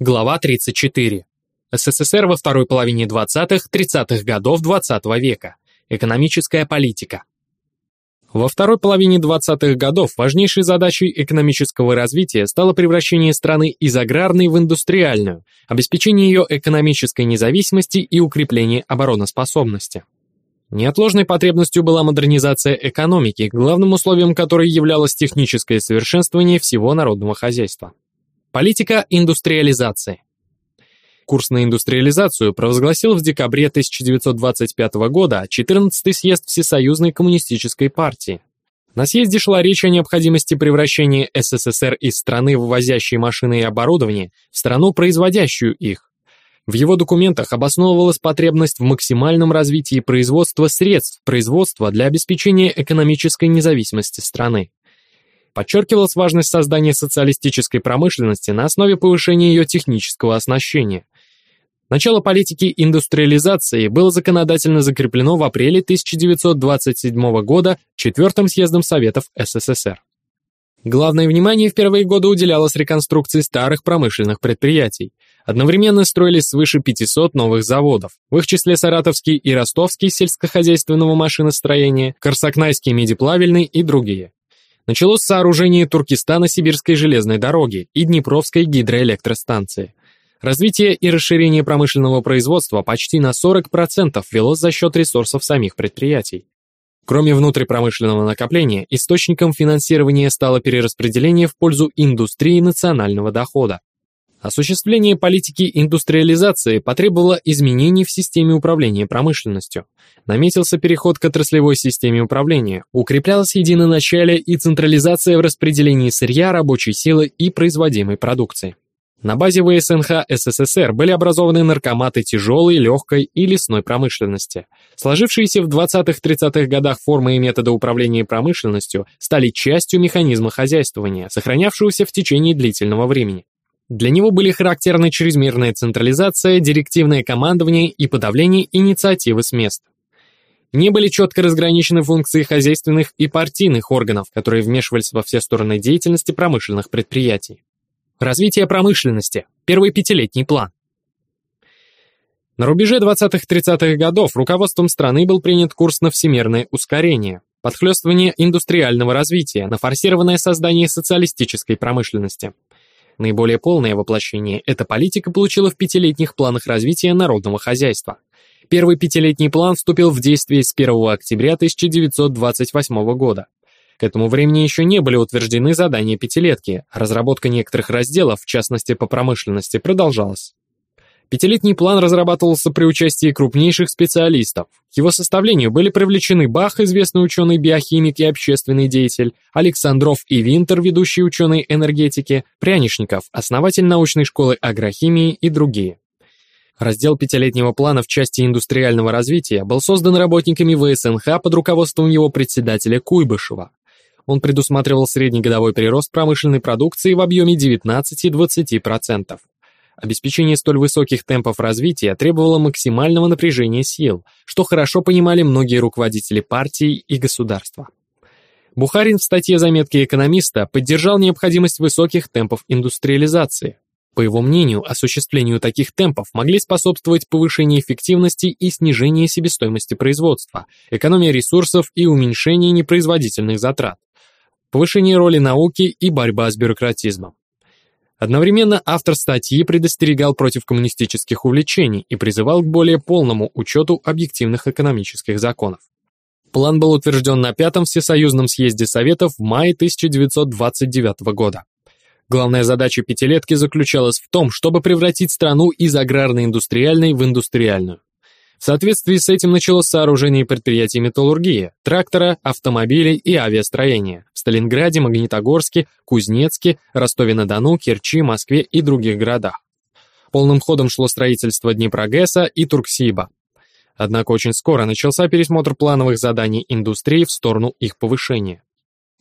Глава 34. СССР во второй половине 20-30-х годов XX -го века. Экономическая политика. Во второй половине 20-х годов важнейшей задачей экономического развития стало превращение страны из аграрной в индустриальную, обеспечение ее экономической независимости и укрепление обороноспособности. Неотложной потребностью была модернизация экономики, главным условием которой являлось техническое совершенствование всего народного хозяйства. Политика индустриализации. Курс на индустриализацию провозгласил в декабре 1925 года 14-й съезд Всесоюзной коммунистической партии. На съезде шла речь о необходимости превращения СССР из страны, вывозящей машины и оборудование, в страну, производящую их. В его документах обосновывалась потребность в максимальном развитии производства средств производства для обеспечения экономической независимости страны. Подчеркивалась важность создания социалистической промышленности на основе повышения ее технического оснащения. Начало политики индустриализации было законодательно закреплено в апреле 1927 года Четвертым съездом Советов СССР. Главное внимание в первые годы уделялось реконструкции старых промышленных предприятий. Одновременно строились свыше 500 новых заводов, в их числе Саратовский и Ростовский сельскохозяйственного машиностроения, Корсакнайский медиплавельный и другие началось сооружение Туркестана-Сибирской железной дороги и Днепровской гидроэлектростанции. Развитие и расширение промышленного производства почти на 40% велось за счет ресурсов самих предприятий. Кроме внутрипромышленного накопления, источником финансирования стало перераспределение в пользу индустрии национального дохода. Осуществление политики индустриализации потребовало изменений в системе управления промышленностью. Наметился переход к отраслевой системе управления, укреплялось единоначалие и централизация в распределении сырья, рабочей силы и производимой продукции. На базе ВСНХ СССР были образованы наркоматы тяжелой, легкой и лесной промышленности. Сложившиеся в 20-30-х годах формы и методы управления промышленностью стали частью механизма хозяйствования, сохранявшегося в течение длительного времени. Для него были характерны чрезмерная централизация, директивное командование и подавление инициативы с мест. Не были четко разграничены функции хозяйственных и партийных органов, которые вмешивались во все стороны деятельности промышленных предприятий. Развитие промышленности. Первый пятилетний план. На рубеже 20-30-х годов руководством страны был принят курс на всемирное ускорение, подхлестывание индустриального развития, на форсированное создание социалистической промышленности – Наиболее полное воплощение эта политика получила в пятилетних планах развития народного хозяйства. Первый пятилетний план вступил в действие с 1 октября 1928 года. К этому времени еще не были утверждены задания пятилетки, разработка некоторых разделов, в частности по промышленности, продолжалась. Пятилетний план разрабатывался при участии крупнейших специалистов. К его составлению были привлечены Бах, известный ученый-биохимик и общественный деятель, Александров и Винтер, ведущий ученый энергетики, Прянишников, основатель научной школы агрохимии и другие. Раздел пятилетнего плана в части индустриального развития был создан работниками ВСНХ под руководством его председателя Куйбышева. Он предусматривал среднегодовой прирост промышленной продукции в объеме 19-20%. Обеспечение столь высоких темпов развития требовало максимального напряжения сил, что хорошо понимали многие руководители партий и государства. Бухарин в статье «Заметки экономиста» поддержал необходимость высоких темпов индустриализации. По его мнению, осуществлению таких темпов могли способствовать повышение эффективности и снижение себестоимости производства, экономия ресурсов и уменьшение непроизводительных затрат, повышение роли науки и борьба с бюрократизмом. Одновременно автор статьи предостерегал против коммунистических увлечений и призывал к более полному учету объективных экономических законов. План был утвержден на Пятом Всесоюзном съезде Советов в мае 1929 года. Главная задача пятилетки заключалась в том, чтобы превратить страну из аграрно-индустриальной в индустриальную. Соответствии с этим началось сооружение предприятий металлургии, трактора, автомобилей и авиастроения в Сталинграде, Магнитогорске, Кузнецке, Ростове-на-Дону, Керчи, Москве и других городах. Полным ходом шло строительство Днепрогэса и Турксиба. Однако очень скоро начался пересмотр плановых заданий индустрии в сторону их повышения.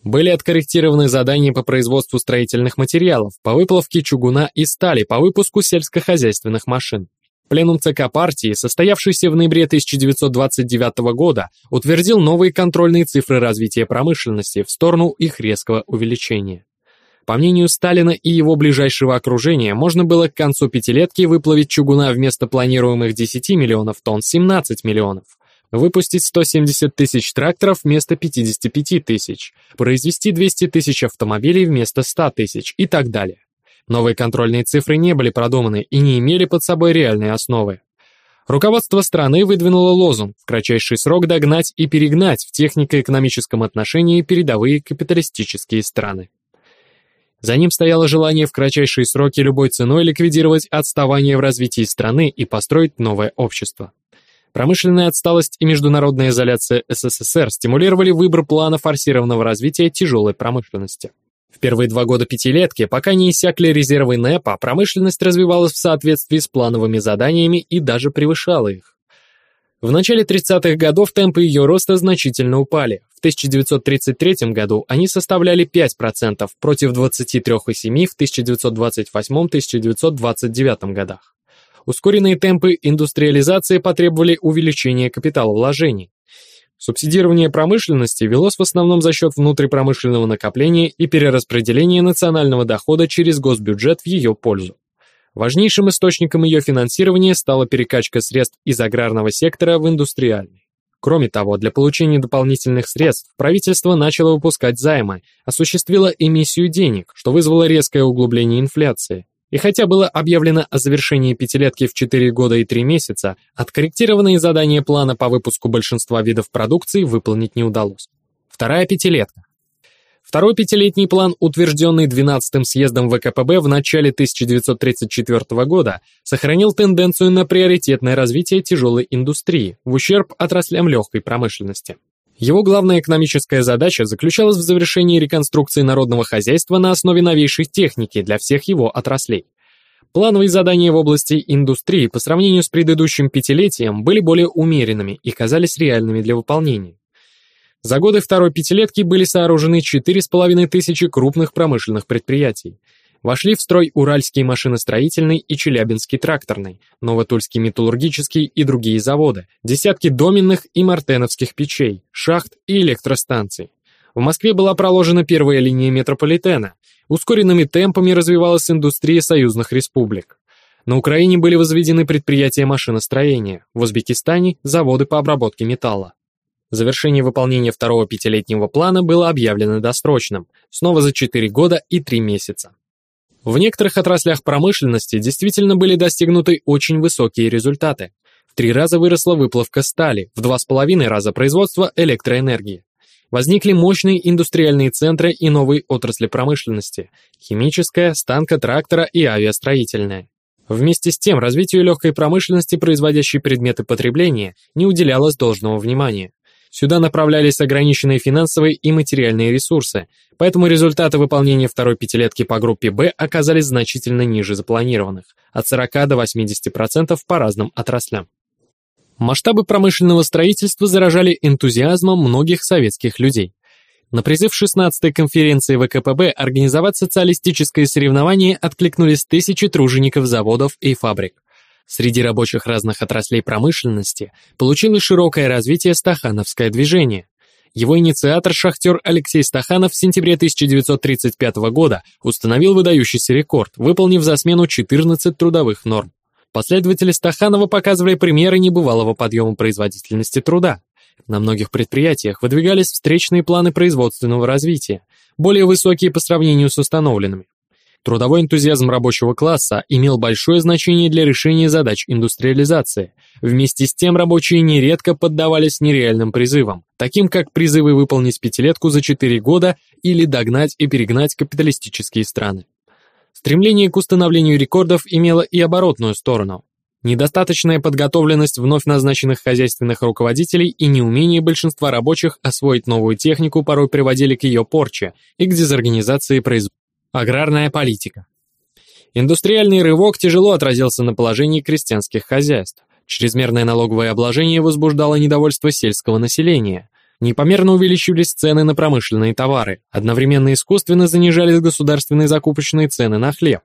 Были откорректированы задания по производству строительных материалов, по выплавке чугуна и стали, по выпуску сельскохозяйственных машин. Пленум ЦК партии, состоявшийся в ноябре 1929 года, утвердил новые контрольные цифры развития промышленности в сторону их резкого увеличения. По мнению Сталина и его ближайшего окружения, можно было к концу пятилетки выплавить чугуна вместо планируемых 10 миллионов тонн 17 миллионов, выпустить 170 тысяч тракторов вместо 55 тысяч, произвести 200 тысяч автомобилей вместо 100 тысяч и так далее. Новые контрольные цифры не были продуманы и не имели под собой реальной основы. Руководство страны выдвинуло лозунг в кратчайший срок догнать и перегнать в технико-экономическом отношении передовые капиталистические страны. За ним стояло желание в кратчайшие сроки любой ценой ликвидировать отставание в развитии страны и построить новое общество. Промышленная отсталость и международная изоляция СССР стимулировали выбор плана форсированного развития тяжелой промышленности. В первые два года пятилетки, пока не иссякли резервы НЭПа, промышленность развивалась в соответствии с плановыми заданиями и даже превышала их. В начале 30-х годов темпы ее роста значительно упали. В 1933 году они составляли 5% против 23,7% в 1928-1929 годах. Ускоренные темпы индустриализации потребовали увеличения капиталовложений. Субсидирование промышленности велось в основном за счет внутрипромышленного накопления и перераспределения национального дохода через госбюджет в ее пользу. Важнейшим источником ее финансирования стала перекачка средств из аграрного сектора в индустриальный. Кроме того, для получения дополнительных средств правительство начало выпускать займы, осуществило эмиссию денег, что вызвало резкое углубление инфляции. И хотя было объявлено о завершении пятилетки в 4 года и 3 месяца, откорректированные задания плана по выпуску большинства видов продукции выполнить не удалось. Вторая пятилетка. Второй пятилетний план, утвержденный 12-м съездом ВКПБ в начале 1934 года, сохранил тенденцию на приоритетное развитие тяжелой индустрии в ущерб отраслям легкой промышленности. Его главная экономическая задача заключалась в завершении реконструкции народного хозяйства на основе новейшей техники для всех его отраслей. Плановые задания в области индустрии по сравнению с предыдущим пятилетием были более умеренными и казались реальными для выполнения. За годы второй пятилетки были сооружены 4,5 тысячи крупных промышленных предприятий. Вошли в строй Уральский машиностроительный и Челябинский тракторный, Новотульский металлургический и другие заводы, десятки доменных и мартеновских печей, шахт и электростанций. В Москве была проложена первая линия метрополитена. Ускоренными темпами развивалась индустрия союзных республик. На Украине были возведены предприятия машиностроения, в Узбекистане – заводы по обработке металла. Завершение выполнения второго пятилетнего плана было объявлено досрочным, снова за 4 года и 3 месяца. В некоторых отраслях промышленности действительно были достигнуты очень высокие результаты. В три раза выросла выплавка стали, в два с половиной раза производство электроэнергии. Возникли мощные индустриальные центры и новые отрасли промышленности – химическая, станко-трактора и авиастроительная. Вместе с тем, развитию легкой промышленности, производящей предметы потребления, не уделялось должного внимания. Сюда направлялись ограниченные финансовые и материальные ресурсы, поэтому результаты выполнения второй пятилетки по группе «Б» оказались значительно ниже запланированных, от 40 до 80% по разным отраслям. Масштабы промышленного строительства заражали энтузиазмом многих советских людей. На призыв 16-й конференции ВКПБ организовать социалистическое соревнование откликнулись тысячи тружеников заводов и фабрик. Среди рабочих разных отраслей промышленности получило широкое развитие стахановское движение. Его инициатор, шахтер Алексей Стаханов в сентябре 1935 года установил выдающийся рекорд, выполнив за смену 14 трудовых норм. Последователи Стаханова показывали примеры небывалого подъема производительности труда. На многих предприятиях выдвигались встречные планы производственного развития, более высокие по сравнению с установленными. Трудовой энтузиазм рабочего класса имел большое значение для решения задач индустриализации. Вместе с тем рабочие нередко поддавались нереальным призывам, таким как призывы выполнить пятилетку за 4 года или догнать и перегнать капиталистические страны. Стремление к установлению рекордов имело и оборотную сторону. Недостаточная подготовленность вновь назначенных хозяйственных руководителей и неумение большинства рабочих освоить новую технику порой приводили к ее порче и к дезорганизации производства. Аграрная политика. Индустриальный рывок тяжело отразился на положении крестьянских хозяйств. Чрезмерное налоговое обложение возбуждало недовольство сельского населения. Непомерно увеличивались цены на промышленные товары, одновременно искусственно занижались государственные закупочные цены на хлеб.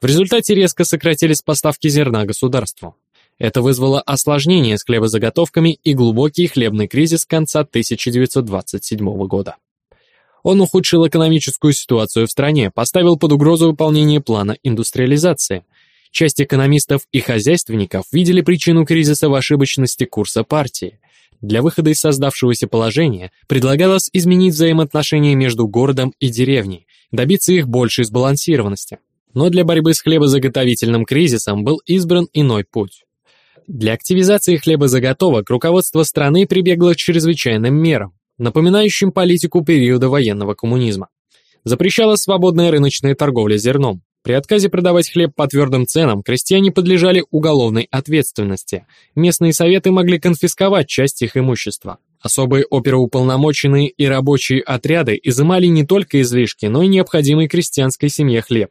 В результате резко сократились поставки зерна государству. Это вызвало осложнение с хлебозаготовками и глубокий хлебный кризис конца 1927 года. Он ухудшил экономическую ситуацию в стране, поставил под угрозу выполнение плана индустриализации. Часть экономистов и хозяйственников видели причину кризиса в ошибочности курса партии. Для выхода из создавшегося положения предлагалось изменить взаимоотношения между городом и деревней, добиться их большей сбалансированности. Но для борьбы с хлебозаготовительным кризисом был избран иной путь. Для активизации хлебозаготовок руководство страны прибегло к чрезвычайным мерам напоминающим политику периода военного коммунизма. Запрещалась свободная рыночная торговля зерном. При отказе продавать хлеб по твердым ценам крестьяне подлежали уголовной ответственности. Местные советы могли конфисковать часть их имущества. Особые оперуполномоченные и рабочие отряды изымали не только излишки, но и необходимый крестьянской семье хлеб.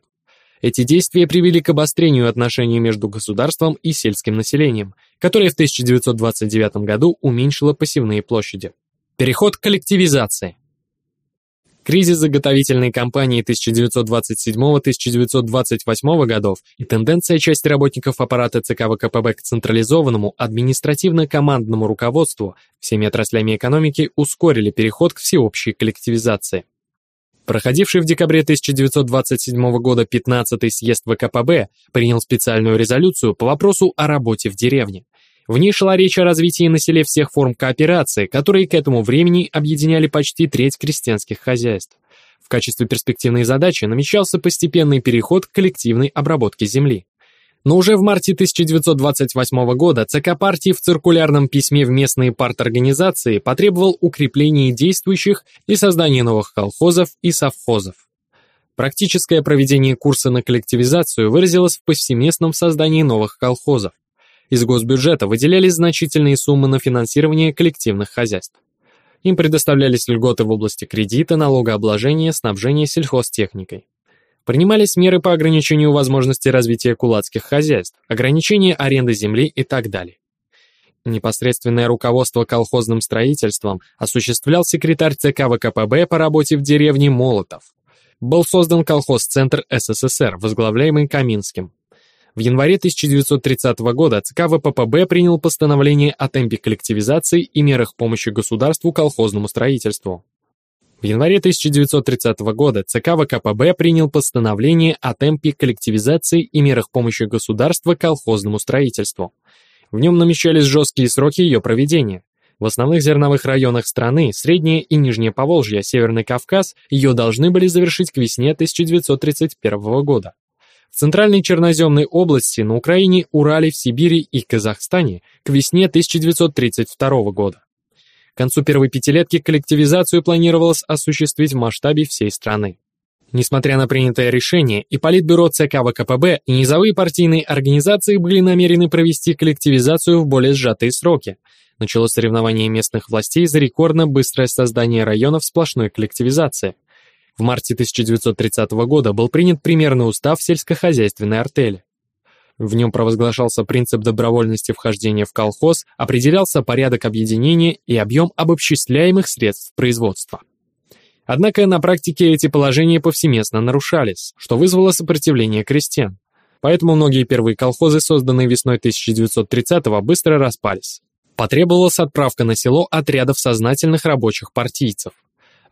Эти действия привели к обострению отношений между государством и сельским населением, которое в 1929 году уменьшило посевные площади. Переход к коллективизации. Кризис заготовительной кампании 1927-1928 годов и тенденция части работников аппарата ЦК ВКПБ к централизованному административно-командному руководству всеми отраслями экономики ускорили переход к всеобщей коллективизации. Проходивший в декабре 1927 года 15-й съезд ВКПБ принял специальную резолюцию по вопросу о работе в деревне. В ней шла речь о развитии на селе всех форм кооперации, которые к этому времени объединяли почти треть крестьянских хозяйств. В качестве перспективной задачи намечался постепенный переход к коллективной обработке земли. Но уже в марте 1928 года ЦК партии в циркулярном письме в местные парторганизации потребовал укрепления действующих и создания новых колхозов и совхозов. Практическое проведение курса на коллективизацию выразилось в повсеместном создании новых колхозов. Из госбюджета выделялись значительные суммы на финансирование коллективных хозяйств. Им предоставлялись льготы в области кредита, налогообложения, снабжения сельхозтехникой. Принимались меры по ограничению возможности развития кулацких хозяйств, ограничение аренды земли и так далее. Непосредственное руководство колхозным строительством осуществлял секретарь ЦК ВКПБ по работе в деревне Молотов. Был создан колхоз-центр СССР, возглавляемый Каминским. В январе 1930 года ЦК ВППБ принял постановление о темпе коллективизации и мерах помощи государству колхозному строительству. В январе 1930 года ЦК ВКПБ принял постановление о темпе коллективизации и мерах помощи государства колхозному строительству. В нем намечались жесткие сроки ее проведения. В основных зерновых районах страны, Среднее и Нижнее Поволжье, Северный Кавказ, ее должны были завершить к весне 1931 года. В Центральной Черноземной области, на Украине, Урале, в Сибири и Казахстане к весне 1932 года. К концу первой пятилетки коллективизацию планировалось осуществить в масштабе всей страны. Несмотря на принятое решение, и Политбюро ЦК ВКПБ, и низовые партийные организации были намерены провести коллективизацию в более сжатые сроки. Началось соревнование местных властей за рекордно быстрое создание районов сплошной коллективизации. В марте 1930 года был принят примерный устав сельскохозяйственной артели. В нем провозглашался принцип добровольности вхождения в колхоз, определялся порядок объединения и объем обобществляемых средств производства. Однако на практике эти положения повсеместно нарушались, что вызвало сопротивление крестьян. Поэтому многие первые колхозы, созданные весной 1930-го, быстро распались. Потребовалась отправка на село отрядов сознательных рабочих партийцев.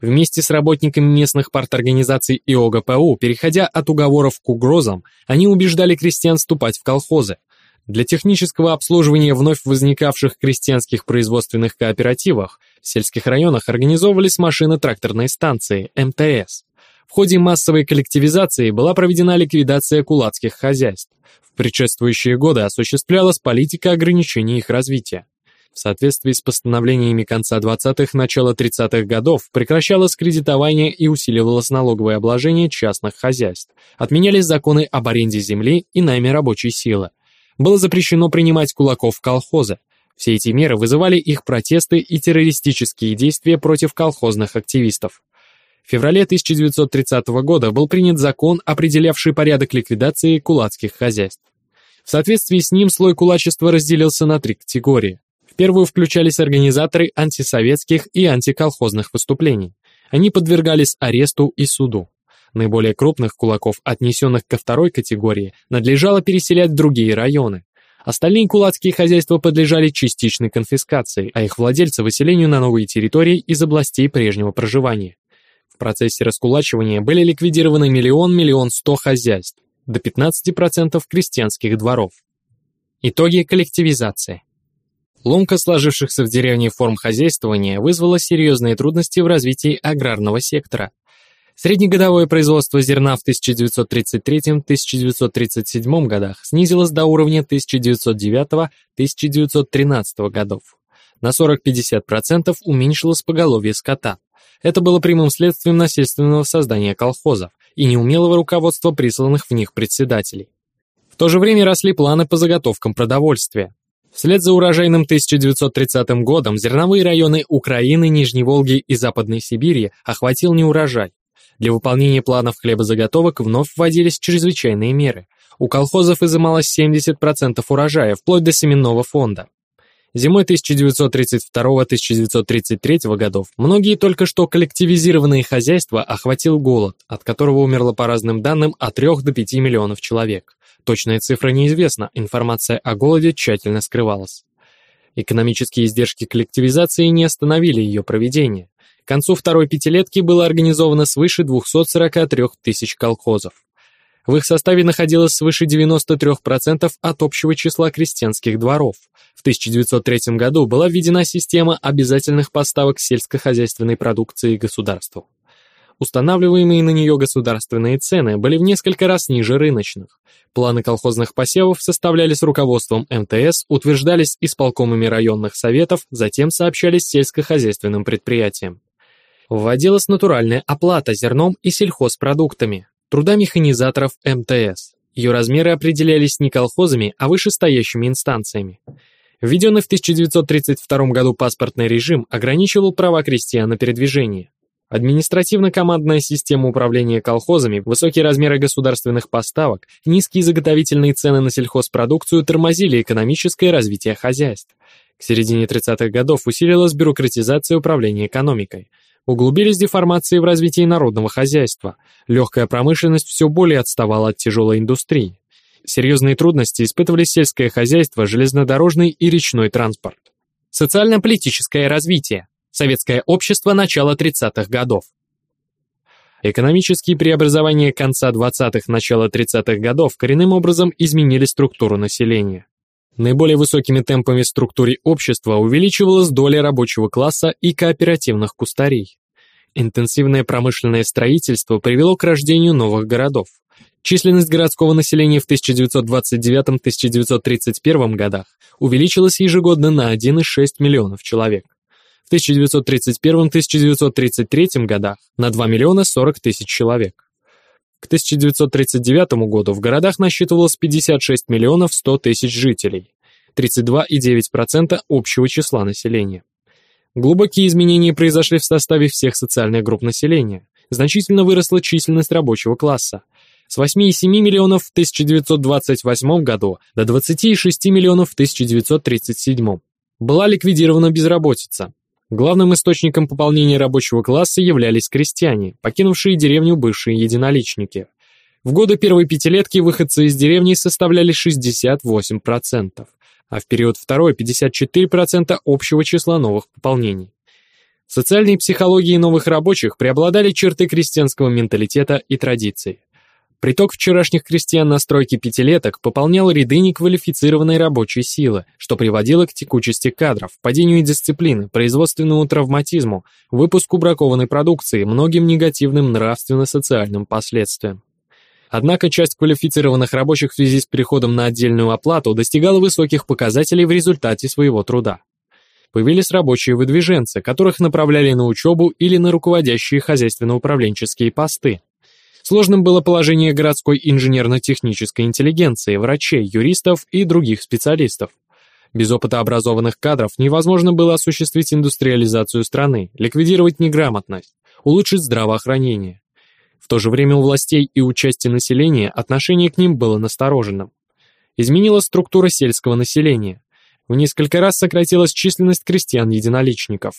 Вместе с работниками местных парторганизаций и ОГПУ, переходя от уговоров к угрозам, они убеждали крестьян вступать в колхозы. Для технического обслуживания вновь возникавших крестьянских производственных кооперативах в сельских районах организовывались машины тракторной станции, МТС. В ходе массовой коллективизации была проведена ликвидация кулацких хозяйств. В предшествующие годы осуществлялась политика ограничения их развития. В соответствии с постановлениями конца 20-х, начала 30-х годов прекращалось кредитование и усиливалось налоговое обложение частных хозяйств. Отменялись законы об аренде земли и найме рабочей силы. Было запрещено принимать кулаков в колхозы. Все эти меры вызывали их протесты и террористические действия против колхозных активистов. В феврале 1930 года был принят закон, определявший порядок ликвидации кулацких хозяйств. В соответствии с ним слой кулачества разделился на три категории. В первую включались организаторы антисоветских и антиколхозных выступлений. Они подвергались аресту и суду. Наиболее крупных кулаков, отнесенных ко второй категории, надлежало переселять в другие районы. Остальные кулацкие хозяйства подлежали частичной конфискации, а их владельцы выселению на новые территории из областей прежнего проживания процессе раскулачивания были ликвидированы миллион-миллион сто хозяйств, до 15% крестьянских дворов. Итоги коллективизации. Ломка сложившихся в деревне форм хозяйствования вызвала серьезные трудности в развитии аграрного сектора. Среднегодовое производство зерна в 1933-1937 годах снизилось до уровня 1909-1913 годов. На 40-50% уменьшилось поголовье скота. Это было прямым следствием насильственного создания колхозов и неумелого руководства присланных в них председателей. В то же время росли планы по заготовкам продовольствия. Вслед за урожайным 1930 годом зерновые районы Украины, Нижней Волги и Западной Сибири охватил неурожай. Для выполнения планов хлебозаготовок вновь вводились чрезвычайные меры. У колхозов изымалось 70% урожая, вплоть до семенного фонда. Зимой 1932-1933 годов многие только что коллективизированные хозяйства охватил голод, от которого умерло по разным данным от 3 до 5 миллионов человек. Точная цифра неизвестна, информация о голоде тщательно скрывалась. Экономические издержки коллективизации не остановили ее проведение. К концу второй пятилетки было организовано свыше 243 тысяч колхозов. В их составе находилось свыше 93% от общего числа крестьянских дворов. В 1903 году была введена система обязательных поставок сельскохозяйственной продукции государству. Устанавливаемые на нее государственные цены были в несколько раз ниже рыночных. Планы колхозных посевов составлялись руководством МТС, утверждались исполкомами районных советов, затем сообщались сельскохозяйственным предприятиям. Вводилась натуральная оплата зерном и сельхозпродуктами, труда механизаторов МТС. Ее размеры определялись не колхозами, а вышестоящими инстанциями. Введенный в 1932 году паспортный режим ограничивал права крестьян на передвижение. Административно-командная система управления колхозами, высокие размеры государственных поставок, низкие заготовительные цены на сельхозпродукцию тормозили экономическое развитие хозяйств. К середине 30-х годов усилилась бюрократизация управления экономикой. Углубились деформации в развитии народного хозяйства. Легкая промышленность все более отставала от тяжелой индустрии. Серьезные трудности испытывали сельское хозяйство, железнодорожный и речной транспорт. Социально-политическое развитие. Советское общество начала 30-х годов. Экономические преобразования конца 20-х, начала 30-х годов коренным образом изменили структуру населения. Наиболее высокими темпами структуре общества увеличивалась доля рабочего класса и кооперативных кустарей. Интенсивное промышленное строительство привело к рождению новых городов. Численность городского населения в 1929-1931 годах увеличилась ежегодно на 1,6 миллионов человек. 1931-1933 годах на 2 миллиона 40 тысяч человек. К 1939 году в городах насчитывалось 56 миллионов 100 тысяч жителей, 32,9% общего числа населения. Глубокие изменения произошли в составе всех социальных групп населения. Значительно выросла численность рабочего класса. С 8,7 миллионов в 1928 году до 26 миллионов в 1937. Была ликвидирована безработица. Главным источником пополнения рабочего класса являлись крестьяне, покинувшие деревню бывшие единоличники. В годы первой пятилетки выходцы из деревни составляли 68%, а в период второй 54% общего числа новых пополнений. В социальной психологии новых рабочих преобладали черты крестьянского менталитета и традиций. Приток вчерашних крестьян на стройке пятилеток пополнял ряды неквалифицированной рабочей силы, что приводило к текучести кадров, падению дисциплины, производственному травматизму, выпуску бракованной продукции, многим негативным нравственно-социальным последствиям. Однако часть квалифицированных рабочих в связи с переходом на отдельную оплату достигала высоких показателей в результате своего труда. Появились рабочие выдвиженцы, которых направляли на учебу или на руководящие хозяйственно-управленческие посты. Сложным было положение городской инженерно-технической интеллигенции, врачей, юристов и других специалистов. Без опыта образованных кадров невозможно было осуществить индустриализацию страны, ликвидировать неграмотность, улучшить здравоохранение. В то же время у властей и у населения отношение к ним было настороженным. Изменилась структура сельского населения. В несколько раз сократилась численность крестьян-единоличников.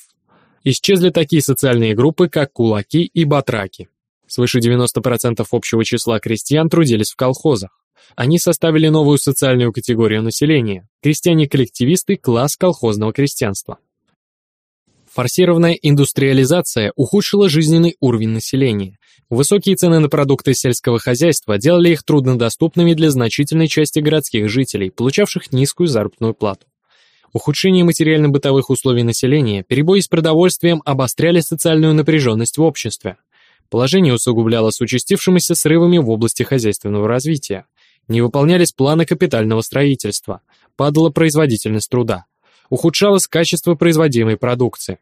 Исчезли такие социальные группы, как кулаки и батраки. Свыше 90% общего числа крестьян трудились в колхозах. Они составили новую социальную категорию населения – крестьяне-коллективисты, класс колхозного крестьянства. Форсированная индустриализация ухудшила жизненный уровень населения. Высокие цены на продукты сельского хозяйства делали их труднодоступными для значительной части городских жителей, получавших низкую заработную плату. Ухудшение материально-бытовых условий населения, перебои с продовольствием обостряли социальную напряженность в обществе. Положение усугублялось участившимися срывами в области хозяйственного развития. Не выполнялись планы капитального строительства, падала производительность труда, ухудшалось качество производимой продукции.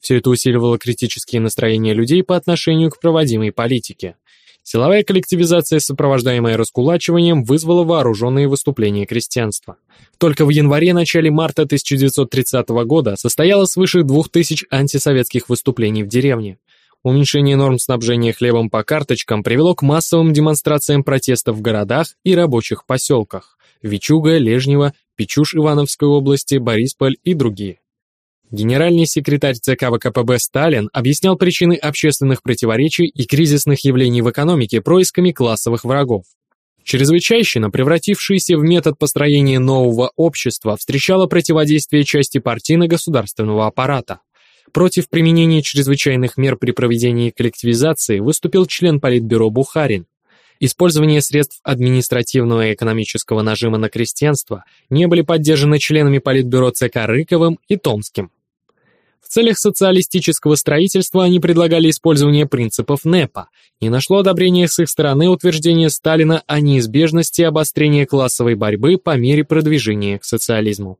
Все это усиливало критические настроения людей по отношению к проводимой политике. Силовая коллективизация, сопровождаемая раскулачиванием, вызвала вооруженные выступления крестьянства. Только в январе-начале марта 1930 года состоялось свыше 2000 антисоветских выступлений в деревне. Уменьшение норм снабжения хлебом по карточкам привело к массовым демонстрациям протестов в городах и рабочих поселках – Вичуга, Лежнево, Печуш Ивановской области, Борисполь и другие. Генеральный секретарь ЦК ВКПБ Сталин объяснял причины общественных противоречий и кризисных явлений в экономике происками классовых врагов. Чрезвычайщина, превратившаяся в метод построения нового общества, встречала противодействие части партийно-государственного аппарата. Против применения чрезвычайных мер при проведении коллективизации выступил член Политбюро Бухарин. Использование средств административного и экономического нажима на крестьянство не были поддержаны членами Политбюро ЦК Рыковым и Томским. В целях социалистического строительства они предлагали использование принципов НЭПа. Не нашло одобрения с их стороны утверждение Сталина о неизбежности обострения классовой борьбы по мере продвижения к социализму.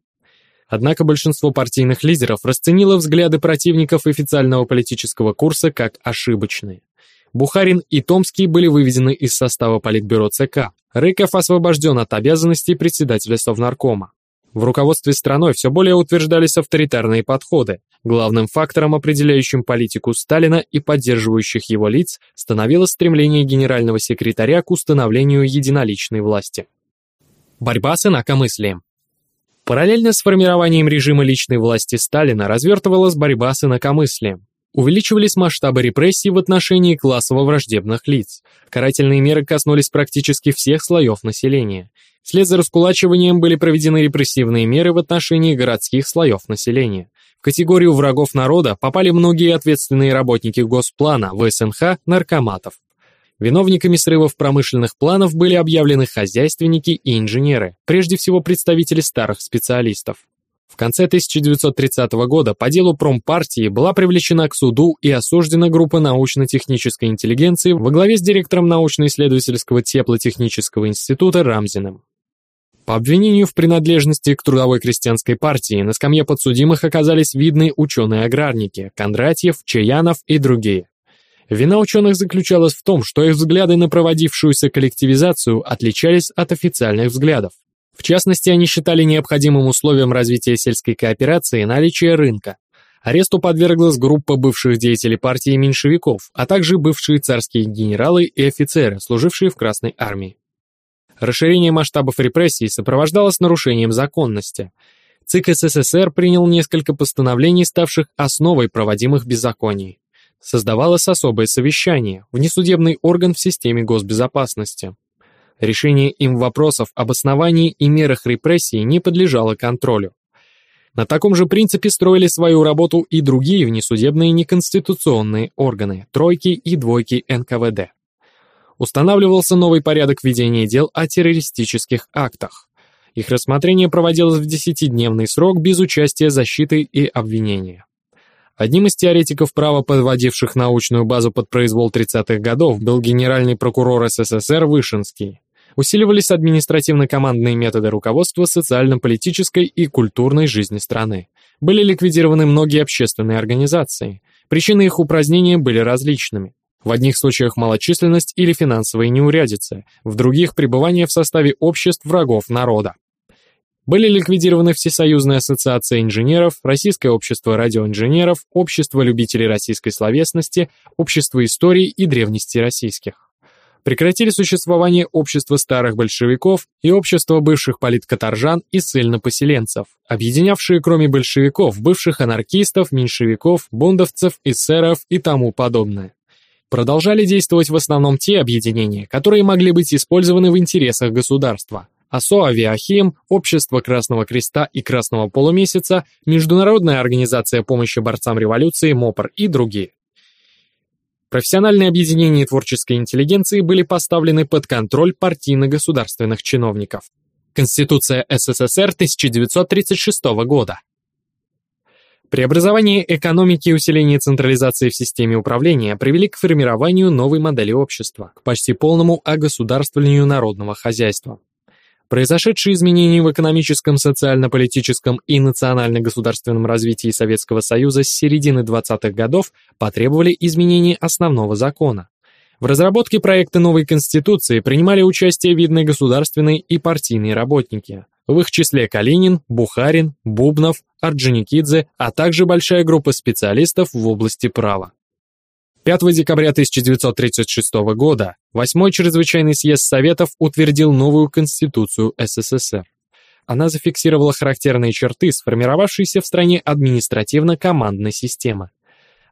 Однако большинство партийных лидеров расценило взгляды противников официального политического курса как ошибочные. Бухарин и Томский были выведены из состава Политбюро ЦК. Рыков освобожден от обязанностей председателя Совнаркома. В руководстве страной все более утверждались авторитарные подходы. Главным фактором, определяющим политику Сталина и поддерживающих его лиц, становилось стремление генерального секретаря к установлению единоличной власти. Борьба с инакомыслием. Параллельно с формированием режима личной власти Сталина развертывалась борьба с инакомыслием. Увеличивались масштабы репрессий в отношении классово враждебных лиц. Карательные меры коснулись практически всех слоев населения. Вслед за раскулачиванием были проведены репрессивные меры в отношении городских слоев населения. В категорию врагов народа попали многие ответственные работники Госплана, ВСНХ, наркоматов. Виновниками срывов промышленных планов были объявлены хозяйственники и инженеры, прежде всего представители старых специалистов. В конце 1930 года по делу промпартии была привлечена к суду и осуждена группа научно-технической интеллигенции во главе с директором научно-исследовательского теплотехнического института Рамзиным. По обвинению в принадлежности к трудовой крестьянской партии на скамье подсудимых оказались видные ученые-аграрники Кондратьев, Чаянов и другие. Вина ученых заключалась в том, что их взгляды на проводившуюся коллективизацию отличались от официальных взглядов. В частности, они считали необходимым условием развития сельской кооперации наличие рынка. Аресту подверглась группа бывших деятелей партии меньшевиков, а также бывшие царские генералы и офицеры, служившие в Красной армии. Расширение масштабов репрессий сопровождалось нарушением законности. ЦИК СССР принял несколько постановлений, ставших основой проводимых беззаконий. Создавалось особое совещание, внесудебный орган в системе госбезопасности. Решение им вопросов об основании и мерах репрессий не подлежало контролю. На таком же принципе строили свою работу и другие внесудебные неконституционные органы, тройки и двойки НКВД устанавливался новый порядок ведения дел о террористических актах. Их рассмотрение проводилось в десятидневный срок без участия защиты и обвинения. Одним из теоретиков права, подводивших научную базу под произвол 30-х годов, был генеральный прокурор СССР Вышинский. Усиливались административно-командные методы руководства социально-политической и культурной жизни страны. Были ликвидированы многие общественные организации. Причины их упразднения были различными. В одних случаях малочисленность или финансовые неурядицы, в других – пребывание в составе обществ врагов народа. Были ликвидированы Всесоюзная ассоциация инженеров, Российское общество радиоинженеров, Общество любителей российской словесности, Общество истории и древности российских. Прекратили существование общества старых большевиков и общества бывших политкоторжан и ссыльнопоселенцев, объединявшие кроме большевиков бывших анархистов, меньшевиков, бундовцев, эсеров и тому подобное продолжали действовать в основном те объединения, которые могли быть использованы в интересах государства. АСО «Авиахим», Общество Красного Креста и Красного Полумесяца, Международная организация помощи борцам революции МОПР и другие. Профессиональные объединения творческой интеллигенции были поставлены под контроль партийно-государственных чиновников. Конституция СССР 1936 года. Преобразование экономики и усиление централизации в системе управления привели к формированию новой модели общества, к почти полному огосударствлению народного хозяйства. Произошедшие изменения в экономическом, социально-политическом и национально-государственном развитии Советского Союза с середины 20-х годов потребовали изменения основного закона. В разработке проекта новой Конституции принимали участие видные государственные и партийные работники – в их числе Калинин, Бухарин, Бубнов, Орджоникидзе, а также большая группа специалистов в области права. 5 декабря 1936 года Восьмой чрезвычайный съезд Советов утвердил новую Конституцию СССР. Она зафиксировала характерные черты сформировавшейся в стране административно-командной системы.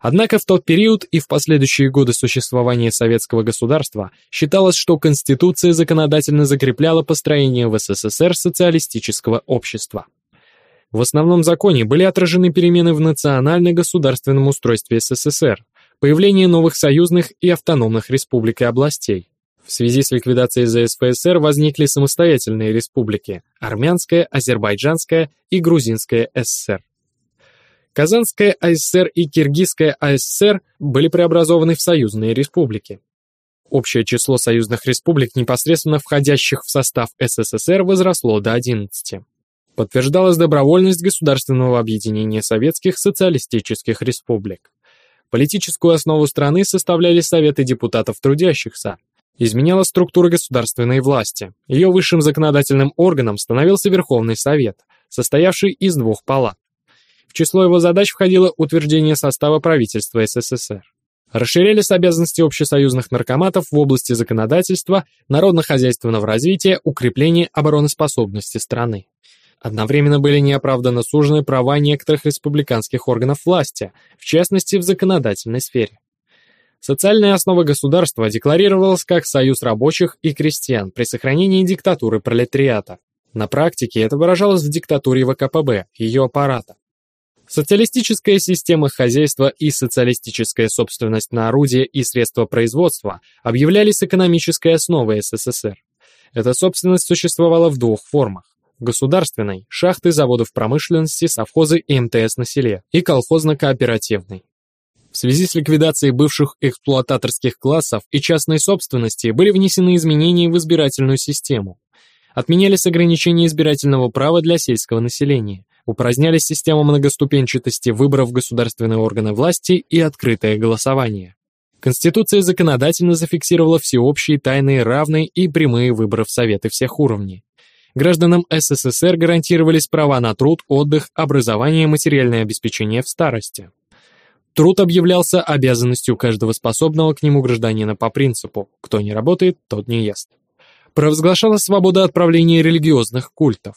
Однако в тот период и в последующие годы существования советского государства считалось, что Конституция законодательно закрепляла построение в СССР социалистического общества. В основном законе были отражены перемены в национально-государственном устройстве СССР, появление новых союзных и автономных республик и областей. В связи с ликвидацией ЗСФСР возникли самостоятельные республики – Армянская, Азербайджанская и Грузинская ССР. Казанская АССР и Киргизская АССР были преобразованы в союзные республики. Общее число союзных республик, непосредственно входящих в состав СССР, возросло до 11. Подтверждалась добровольность государственного объединения советских социалистических республик. Политическую основу страны составляли Советы депутатов трудящихся. Изменяла структура государственной власти. Ее высшим законодательным органом становился Верховный Совет, состоявший из двух палат число его задач входило утверждение состава правительства СССР. Расширялись обязанности общесоюзных наркоматов в области законодательства, народно-хозяйственного развития, укрепления обороноспособности страны. Одновременно были неоправданно сужены права некоторых республиканских органов власти, в частности в законодательной сфере. Социальная основа государства декларировалась как союз рабочих и крестьян при сохранении диктатуры пролетариата. На практике это выражалось в диктатуре ВКПБ, ее аппарата. Социалистическая система хозяйства и социалистическая собственность на орудия и средства производства объявлялись экономической основой СССР. Эта собственность существовала в двух формах. Государственной – шахты заводов промышленности, совхозы и МТС на селе, и колхозно-кооперативной. В связи с ликвидацией бывших эксплуататорских классов и частной собственности были внесены изменения в избирательную систему. Отменялись ограничения избирательного права для сельского населения – упраздняли систему многоступенчатости выборов государственные органы власти и открытое голосование. Конституция законодательно зафиксировала всеобщие, тайные, равные и прямые выборы в Советы всех уровней. Гражданам СССР гарантировались права на труд, отдых, образование и материальное обеспечение в старости. Труд объявлялся обязанностью каждого способного к нему гражданина по принципу «кто не работает, тот не ест». Провозглашалась свобода отправления религиозных культов.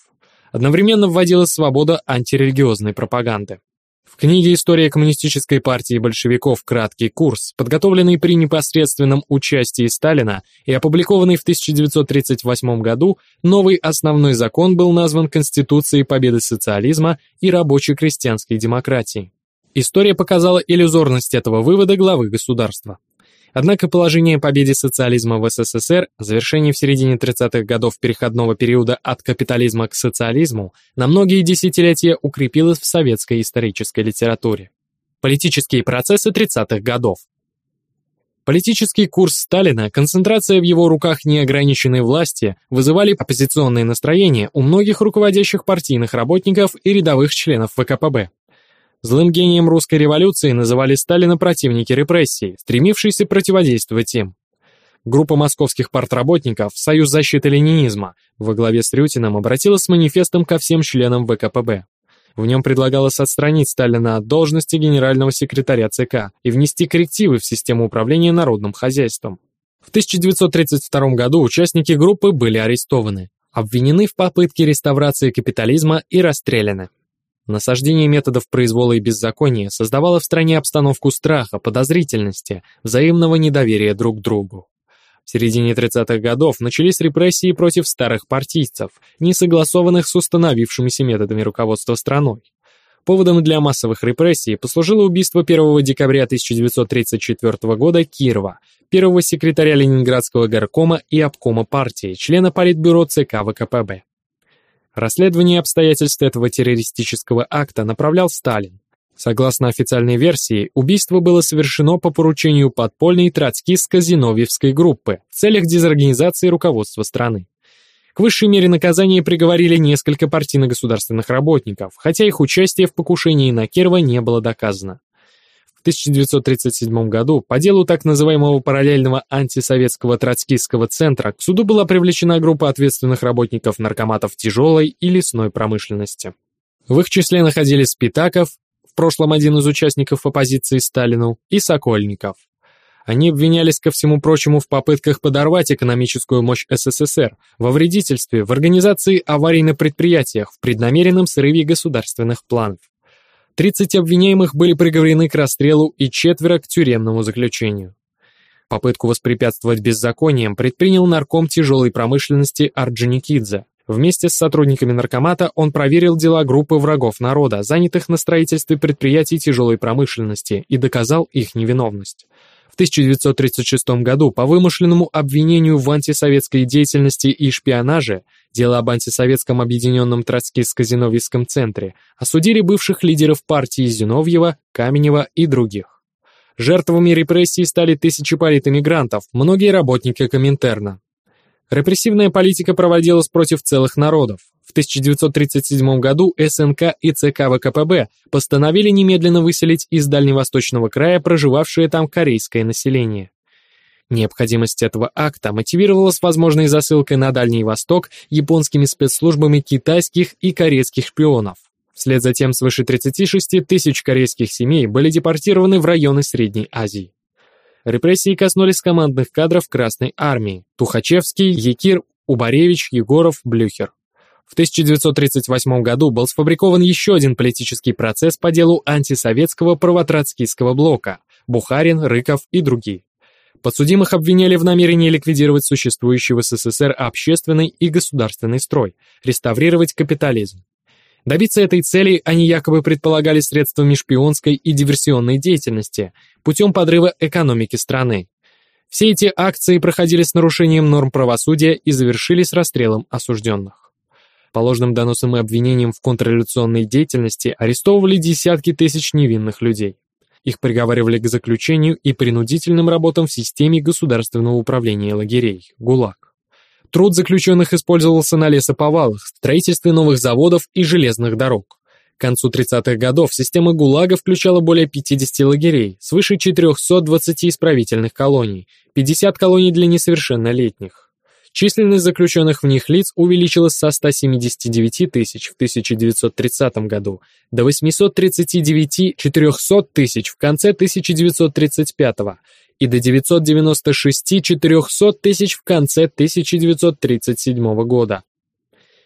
Одновременно вводилась свобода антирелигиозной пропаганды. В книге «История коммунистической партии большевиков. Краткий курс», подготовленный при непосредственном участии Сталина и опубликованный в 1938 году, новый основной закон был назван Конституцией Победы социализма и рабоче-крестьянской демократии. История показала иллюзорность этого вывода главы государства. Однако положение о победе социализма в СССР, завершении в середине 30-х годов переходного периода от капитализма к социализму, на многие десятилетия укрепилось в советской исторической литературе. Политические процессы 30-х годов. Политический курс Сталина, концентрация в его руках неограниченной власти вызывали оппозиционные настроения у многих руководящих партийных работников и рядовых членов ВКПБ. Злым гением русской революции называли Сталина противники репрессий, стремившиеся противодействовать им. Группа московских партработников «Союз защиты ленинизма» во главе с Рютиным обратилась с манифестом ко всем членам ВКПБ. В нем предлагалось отстранить Сталина от должности генерального секретаря ЦК и внести коррективы в систему управления народным хозяйством. В 1932 году участники группы были арестованы, обвинены в попытке реставрации капитализма и расстреляны. Насаждение методов произвола и беззакония создавало в стране обстановку страха, подозрительности, взаимного недоверия друг к другу. В середине 30-х годов начались репрессии против старых партийцев, не согласованных с установившимися методами руководства страной. Поводом для массовых репрессий послужило убийство 1 декабря 1934 года Кирова, первого секретаря Ленинградского горкома и обкома партии, члена Политбюро ЦК ВКПБ. Расследование обстоятельств этого террористического акта направлял Сталин. Согласно официальной версии, убийство было совершено по поручению подпольной троцкистско-зиновьевской группы в целях дезорганизации руководства страны. К высшей мере наказания приговорили несколько партийно-государственных работников, хотя их участие в покушении на Кирова не было доказано. В 1937 году по делу так называемого параллельного антисоветского троцкистского центра к суду была привлечена группа ответственных работников наркоматов тяжелой и лесной промышленности. В их числе находились Спитаков, в прошлом один из участников оппозиции Сталину, и Сокольников. Они обвинялись, ко всему прочему, в попытках подорвать экономическую мощь СССР, во вредительстве, в организации аварий на предприятиях, в преднамеренном срыве государственных планов. 30 обвиняемых были приговорены к расстрелу и четверо к тюремному заключению. Попытку воспрепятствовать беззакониям предпринял нарком тяжелой промышленности Орджоникидзе. Вместе с сотрудниками наркомата он проверил дела группы врагов народа, занятых на строительстве предприятий тяжелой промышленности, и доказал их невиновность. В 1936 году по вымышленному обвинению в антисоветской деятельности и шпионаже дело об антисоветском объединенном троцкистско-зиновьевском центре осудили бывших лидеров партии Зиновьева, Каменева и других. Жертвами репрессий стали тысячи политэмигрантов, многие работники Коминтерна. Репрессивная политика проводилась против целых народов. В 1937 году СНК и ЦК ВКПБ постановили немедленно выселить из Дальневосточного края проживавшее там корейское население. Необходимость этого акта мотивировалась возможной засылкой на Дальний Восток японскими спецслужбами китайских и корейских шпионов. Вслед за тем свыше 36 тысяч корейских семей были депортированы в районы Средней Азии. Репрессии коснулись командных кадров Красной Армии – Тухачевский, Якир, Убаревич, Егоров, Блюхер. В 1938 году был сфабрикован еще один политический процесс по делу антисоветского правотроцкистского блока – Бухарин, Рыков и другие. Подсудимых обвиняли в намерении ликвидировать существующий в СССР общественный и государственный строй, реставрировать капитализм. Добиться этой цели они якобы предполагали средствами шпионской и диверсионной деятельности, путем подрыва экономики страны. Все эти акции проходили с нарушением норм правосудия и завершились расстрелом осужденных. По ложным доносам и обвинениям в контрреволюционной деятельности арестовывали десятки тысяч невинных людей. Их приговаривали к заключению и принудительным работам в системе государственного управления лагерей, ГУЛАГ. Труд заключенных использовался на лесоповалах, строительстве новых заводов и железных дорог. К концу 30-х годов система ГУЛАГа включала более 50 лагерей, свыше 420 исправительных колоний, 50 колоний для несовершеннолетних. Численность заключенных в них лиц увеличилась со 179 тысяч в 1930 году до 839 400 тысяч в конце 1935 и до 996 400 тысяч в конце 1937 года.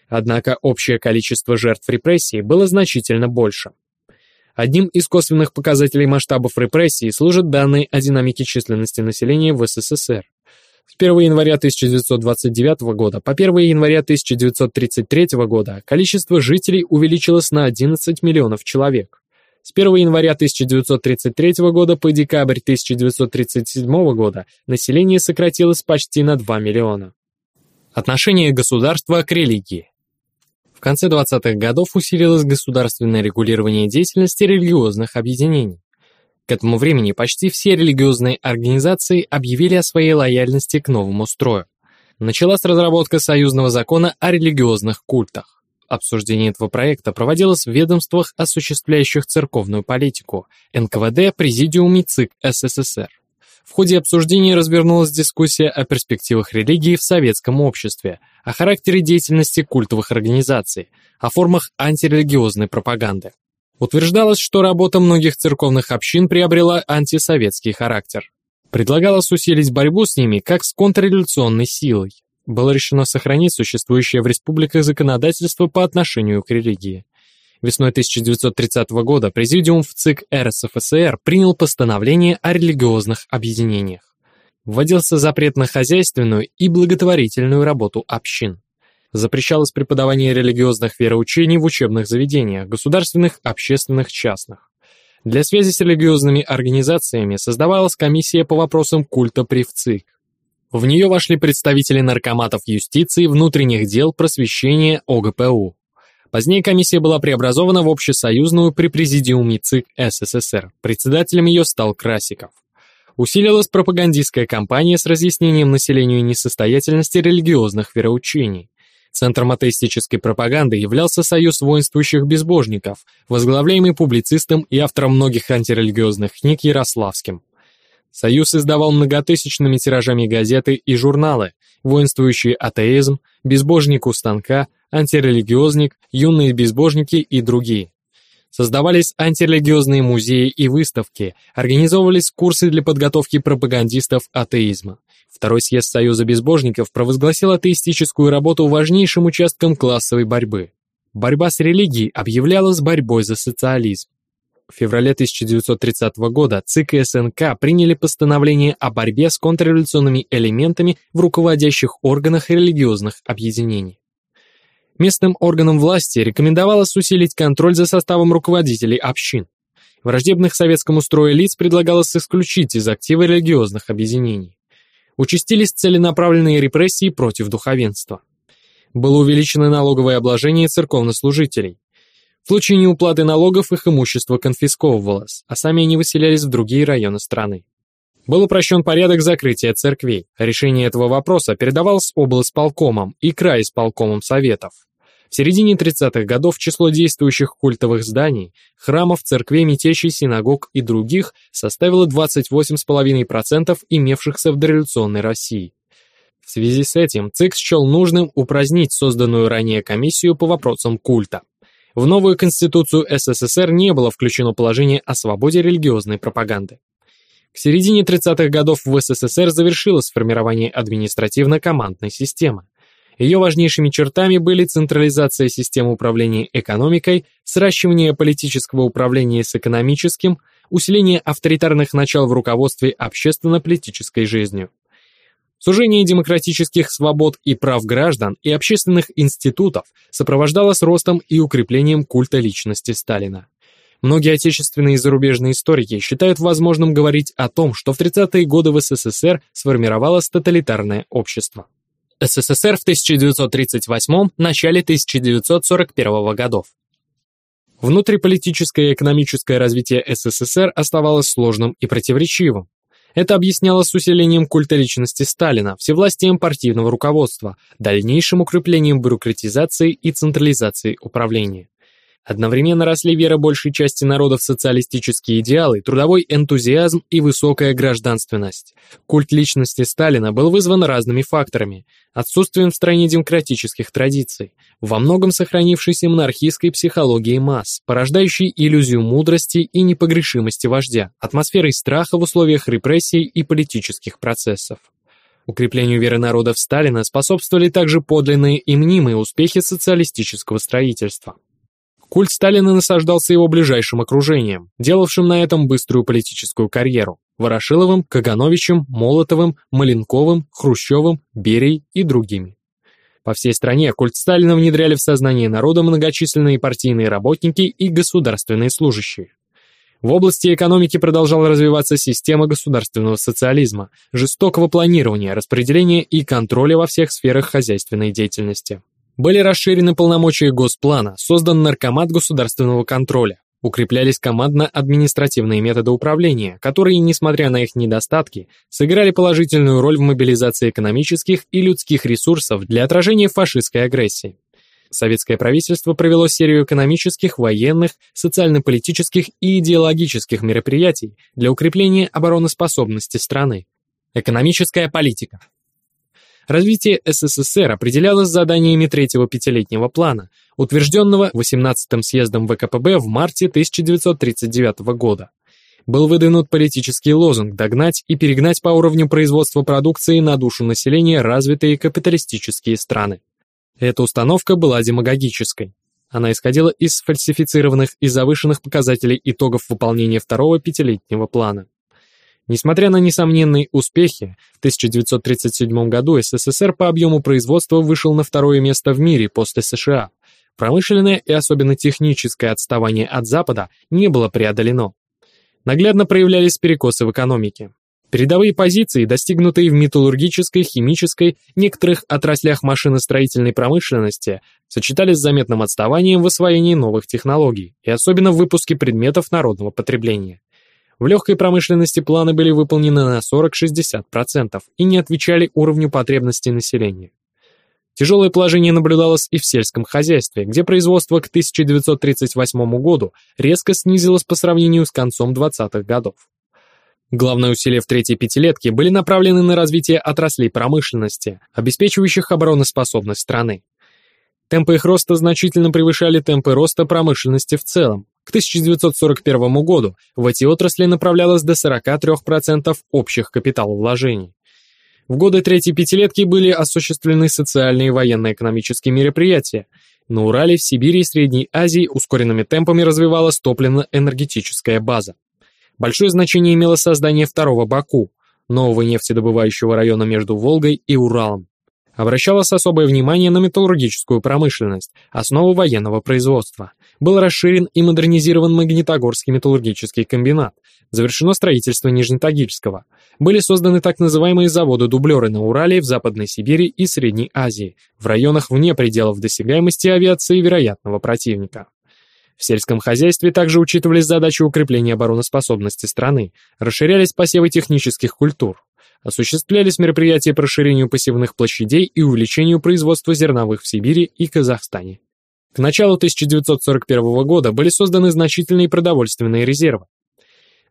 Однако общее количество жертв репрессий было значительно больше. Одним из косвенных показателей масштабов репрессий служат данные о динамике численности населения в СССР. С 1 января 1929 года по 1 января 1933 года количество жителей увеличилось на 11 миллионов человек. С 1 января 1933 года по декабрь 1937 года население сократилось почти на 2 миллиона. Отношение государства к религии. В конце 20-х годов усилилось государственное регулирование деятельности религиозных объединений. К этому времени почти все религиозные организации объявили о своей лояльности к новому строю. Началась разработка союзного закона о религиозных культах. Обсуждение этого проекта проводилось в ведомствах, осуществляющих церковную политику, НКВД, Президиуме ЦИК СССР. В ходе обсуждения развернулась дискуссия о перспективах религии в советском обществе, о характере деятельности культовых организаций, о формах антирелигиозной пропаганды. Утверждалось, что работа многих церковных общин приобрела антисоветский характер. Предлагалось усилить борьбу с ними как с контрреволюционной силой. Было решено сохранить существующее в республиках законодательство по отношению к религии. Весной 1930 года Президиум в ЦИК РСФСР принял постановление о религиозных объединениях. Вводился запрет на хозяйственную и благотворительную работу общин. Запрещалось преподавание религиозных вероучений в учебных заведениях, государственных, общественных, частных. Для связи с религиозными организациями создавалась комиссия по вопросам культа при ВЦИК. В нее вошли представители наркоматов юстиции, внутренних дел, просвещения, ОГПУ. Позднее комиссия была преобразована в общесоюзную при президиуме ЦИК СССР. Председателем ее стал Красиков. Усилилась пропагандистская кампания с разъяснением населению несостоятельности религиозных вероучений. Центром атеистической пропаганды являлся Союз воинствующих безбожников, возглавляемый публицистом и автором многих антирелигиозных книг Ярославским. Союз издавал многотысячными тиражами газеты и журналы «Воинствующий атеизм», «Безбожник у станка», «Антирелигиозник», «Юные безбожники» и другие. Создавались антирелигиозные музеи и выставки, организовывались курсы для подготовки пропагандистов атеизма. Второй съезд Союза безбожников провозгласил атеистическую работу важнейшим участком классовой борьбы. Борьба с религией объявлялась борьбой за социализм. В феврале 1930 года ЦИК и СНК приняли постановление о борьбе с контрреволюционными элементами в руководящих органах религиозных объединений. Местным органам власти рекомендовалось усилить контроль за составом руководителей общин. Враждебных советскому строю лиц предлагалось исключить из актива религиозных объединений. Участились целенаправленные репрессии против духовенства. Было увеличено налоговое обложение церковнослужителей. В случае неуплаты налогов их имущество конфисковывалось, а сами они выселялись в другие районы страны. Был упрощен порядок закрытия церквей. Решение этого вопроса передавалось облсполкомам и краисполкомам советов. В середине 30-х годов число действующих культовых зданий, храмов, церквей, мятежей, синагог и других составило 28,5% имевшихся в дореволюционной России. В связи с этим ЦИК счел нужным упразднить созданную ранее комиссию по вопросам культа. В новую Конституцию СССР не было включено положение о свободе религиозной пропаганды. К середине 30-х годов в СССР завершилось формирование административно-командной системы. Ее важнейшими чертами были централизация системы управления экономикой, сращивание политического управления с экономическим, усиление авторитарных начал в руководстве общественно-политической жизнью. Сужение демократических свобод и прав граждан и общественных институтов сопровождалось ростом и укреплением культа личности Сталина. Многие отечественные и зарубежные историки считают возможным говорить о том, что в 30-е годы в СССР сформировалось тоталитарное общество. СССР в 1938 начале 1941 годов. Внутриполитическое и экономическое развитие СССР оставалось сложным и противоречивым. Это объяснялось усилением культа личности Сталина, всевластием партийного руководства, дальнейшим укреплением бюрократизации и централизации управления. Одновременно росли вера большей части народа в социалистические идеалы, трудовой энтузиазм и высокая гражданственность. Культ личности Сталина был вызван разными факторами. Отсутствием в стране демократических традиций, во многом сохранившейся монархистской психологией масс, порождающей иллюзию мудрости и непогрешимости вождя, атмосферой страха в условиях репрессий и политических процессов. Укреплению веры народа в Сталина способствовали также подлинные и мнимые успехи социалистического строительства. Культ Сталина насаждался его ближайшим окружением, делавшим на этом быструю политическую карьеру – Ворошиловым, Кагановичем, Молотовым, Маленковым, Хрущевым, Берией и другими. По всей стране культ Сталина внедряли в сознание народа многочисленные партийные работники и государственные служащие. В области экономики продолжала развиваться система государственного социализма, жестокого планирования, распределения и контроля во всех сферах хозяйственной деятельности. Были расширены полномочия Госплана, создан Наркомат государственного контроля, укреплялись командно-административные методы управления, которые, несмотря на их недостатки, сыграли положительную роль в мобилизации экономических и людских ресурсов для отражения фашистской агрессии. Советское правительство провело серию экономических, военных, социально-политических и идеологических мероприятий для укрепления обороноспособности страны. Экономическая политика. Развитие СССР определялось заданиями третьего пятилетнего плана, утвержденного 18-м съездом ВКПБ в марте 1939 года. Был выдвинут политический лозунг «догнать и перегнать по уровню производства продукции на душу населения развитые капиталистические страны». Эта установка была демагогической. Она исходила из сфальсифицированных и завышенных показателей итогов выполнения второго пятилетнего плана. Несмотря на несомненные успехи, в 1937 году СССР по объему производства вышел на второе место в мире после США. Промышленное и особенно техническое отставание от Запада не было преодолено. Наглядно проявлялись перекосы в экономике. Передовые позиции, достигнутые в металлургической, химической, некоторых отраслях машиностроительной промышленности, сочетались с заметным отставанием в освоении новых технологий и особенно в выпуске предметов народного потребления. В легкой промышленности планы были выполнены на 40-60% и не отвечали уровню потребностей населения. Тяжелое положение наблюдалось и в сельском хозяйстве, где производство к 1938 году резко снизилось по сравнению с концом 20-х годов. Главные усилия в третьей пятилетке были направлены на развитие отраслей промышленности, обеспечивающих обороноспособность страны. Темпы их роста значительно превышали темпы роста промышленности в целом. К 1941 году в эти отрасли направлялось до 43% общих капиталовложений. В годы третьей пятилетки были осуществлены социальные и военно-экономические мероприятия. На Урале, в Сибири и Средней Азии ускоренными темпами развивалась топливно-энергетическая база. Большое значение имело создание второго Баку, нового нефтедобывающего района между Волгой и Уралом. Обращалось особое внимание на металлургическую промышленность, основу военного производства. Был расширен и модернизирован Магнитогорский металлургический комбинат, завершено строительство Нижнетагильского. Были созданы так называемые заводы-дублеры на Урале, в Западной Сибири и Средней Азии, в районах вне пределов досягаемости авиации вероятного противника. В сельском хозяйстве также учитывались задачи укрепления обороноспособности страны, расширялись посевы технических культур, осуществлялись мероприятия по расширению посевных площадей и увеличению производства зерновых в Сибири и Казахстане. К началу 1941 года были созданы значительные продовольственные резервы.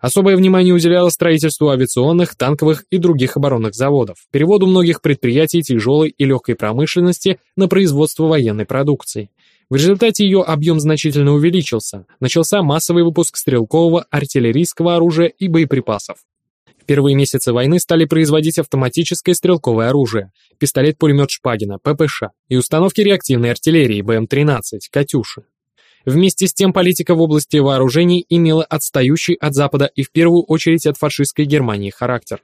Особое внимание уделялось строительству авиационных, танковых и других оборонных заводов, переводу многих предприятий тяжелой и легкой промышленности на производство военной продукции – в результате ее объем значительно увеличился, начался массовый выпуск стрелкового, артиллерийского оружия и боеприпасов. Первые месяцы войны стали производить автоматическое стрелковое оружие, пистолет-пулемет Шпагина, ППШ и установки реактивной артиллерии БМ-13, «Катюши». Вместе с тем политика в области вооружений имела отстающий от Запада и в первую очередь от фашистской Германии характер.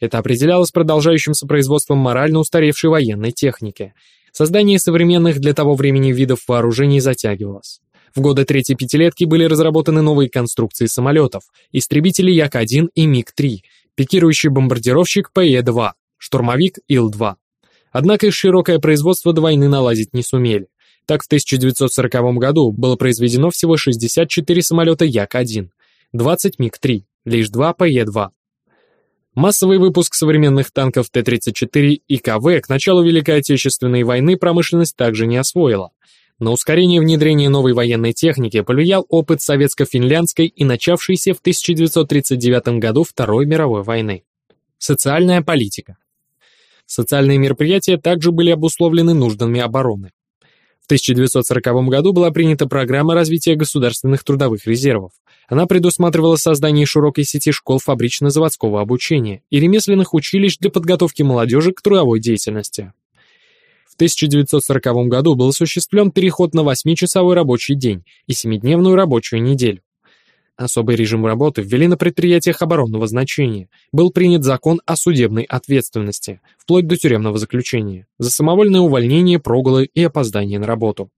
Это определялось продолжающимся производством морально устаревшей военной техники, Создание современных для того времени видов вооружений затягивалось. В годы третьей пятилетки были разработаны новые конструкции самолетов, истребители Як-1 и МиГ-3, пикирующий бомбардировщик ПЕ-2, штурмовик Ил-2. Однако широкое производство до войны наладить не сумели. Так в 1940 году было произведено всего 64 самолета Як-1, 20 МиГ-3, лишь 2 ПЕ-2. Массовый выпуск современных танков Т-34 и КВ к началу Великой Отечественной войны промышленность также не освоила. На ускорение внедрения новой военной техники повлиял опыт советско-финляндской и начавшейся в 1939 году Второй мировой войны. Социальная политика. Социальные мероприятия также были обусловлены нуждами обороны. В 1940 году была принята программа развития государственных трудовых резервов. Она предусматривала создание широкой сети школ фабрично-заводского обучения и ремесленных училищ для подготовки молодежи к трудовой деятельности. В 1940 году был осуществлен переход на 8-часовой рабочий день и 7-дневную рабочую неделю. Особый режим работы ввели на предприятиях оборонного значения. Был принят закон о судебной ответственности, вплоть до тюремного заключения, за самовольное увольнение, прогулы и опоздание на работу.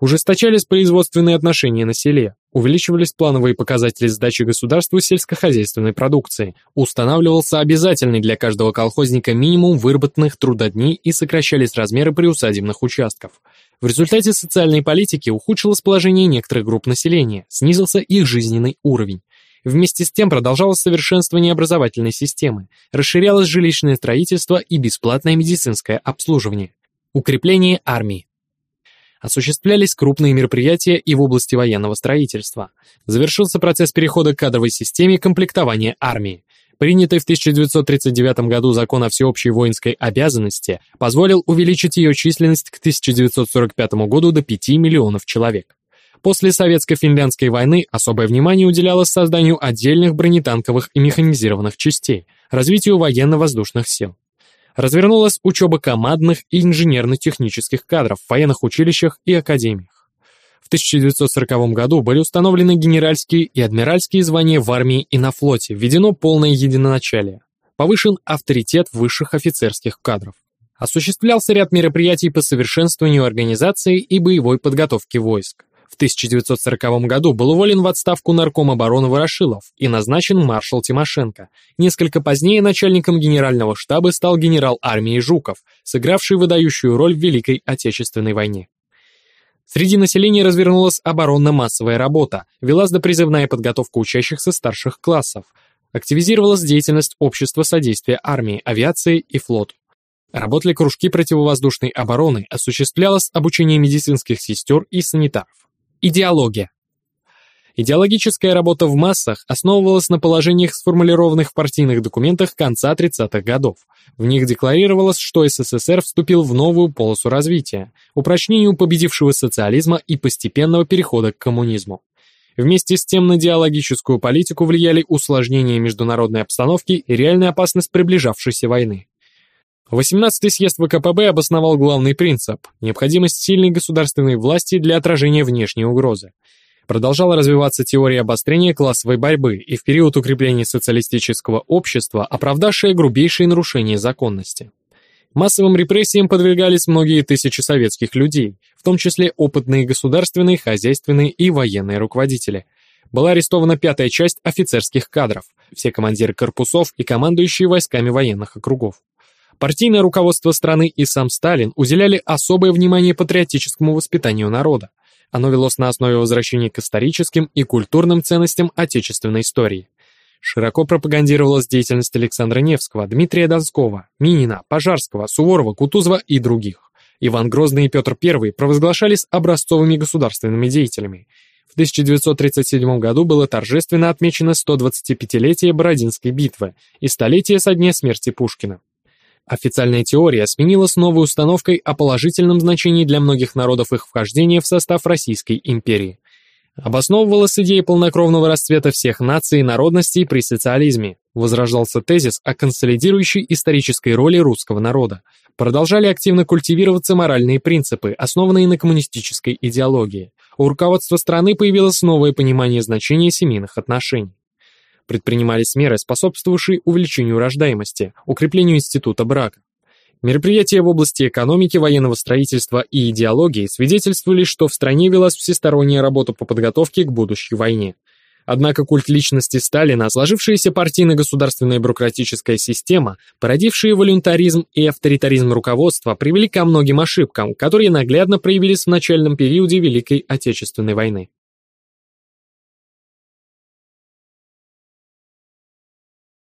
Ужесточались производственные отношения на селе, увеличивались плановые показатели сдачи государству сельскохозяйственной продукции, устанавливался обязательный для каждого колхозника минимум выработанных трудодней и сокращались размеры приусадебных участков. В результате социальной политики ухудшилось положение некоторых групп населения, снизился их жизненный уровень. Вместе с тем продолжалось совершенствование образовательной системы, расширялось жилищное строительство и бесплатное медицинское обслуживание. Укрепление армии осуществлялись крупные мероприятия и в области военного строительства. Завершился процесс перехода к кадровой системе комплектования армии. Принятый в 1939 году закон о всеобщей воинской обязанности позволил увеличить ее численность к 1945 году до 5 миллионов человек. После Советско-финляндской войны особое внимание уделялось созданию отдельных бронетанковых и механизированных частей, развитию военно-воздушных сил развернулась учеба командных и инженерно-технических кадров в военных училищах и академиях. В 1940 году были установлены генеральские и адмиральские звания в армии и на флоте, введено полное единоначалие. Повышен авторитет высших офицерских кадров. Осуществлялся ряд мероприятий по совершенствованию организации и боевой подготовки войск. В 1940 году был уволен в отставку нарком обороны Ворошилов и назначен маршал Тимошенко. Несколько позднее начальником генерального штаба стал генерал армии Жуков, сыгравший выдающую роль в Великой Отечественной войне. Среди населения развернулась оборонно-массовая работа, велась допризывная подготовка учащихся старших классов, активизировалась деятельность общества содействия армии, авиации и флоту. Работали кружки противовоздушной обороны, осуществлялось обучение медицинских сестер и санитаров. Идеология. Идеологическая работа в массах основывалась на положениях, сформулированных в партийных документах конца 30-х годов. В них декларировалось, что СССР вступил в новую полосу развития, упрочнению победившего социализма и постепенного перехода к коммунизму. Вместе с тем на идеологическую политику влияли усложнение международной обстановки и реальная опасность приближавшейся войны. 18-й съезд ВКПБ обосновал главный принцип – необходимость сильной государственной власти для отражения внешней угрозы продолжала развиваться теория обострения классовой борьбы и в период укрепления социалистического общества, оправдавшая грубейшие нарушения законности. Массовым репрессиям подвергались многие тысячи советских людей, в том числе опытные государственные, хозяйственные и военные руководители. Была арестована пятая часть офицерских кадров, все командиры корпусов и командующие войсками военных округов. Партийное руководство страны и сам Сталин уделяли особое внимание патриотическому воспитанию народа. Оно велось на основе возвращения к историческим и культурным ценностям отечественной истории. Широко пропагандировалась деятельность Александра Невского, Дмитрия Донского, Минина, Пожарского, Суворова, Кутузова и других. Иван Грозный и Петр I провозглашались образцовыми государственными деятелями. В 1937 году было торжественно отмечено 125-летие Бородинской битвы и столетие со дня смерти Пушкина. Официальная теория сменилась новой установкой о положительном значении для многих народов их вхождения в состав Российской империи. Обосновывалась идея полнокровного расцвета всех наций и народностей при социализме. Возрождался тезис о консолидирующей исторической роли русского народа. Продолжали активно культивироваться моральные принципы, основанные на коммунистической идеологии. У руководства страны появилось новое понимание значения семейных отношений предпринимались меры, способствовавшие увеличению рождаемости, укреплению института брака. Мероприятия в области экономики, военного строительства и идеологии свидетельствовали, что в стране велась всесторонняя работа по подготовке к будущей войне. Однако культ личности Сталина, сложившаяся партийно-государственная бюрократическая система, породившие волюнтаризм и авторитаризм руководства, привели ко многим ошибкам, которые наглядно проявились в начальном периоде Великой Отечественной войны.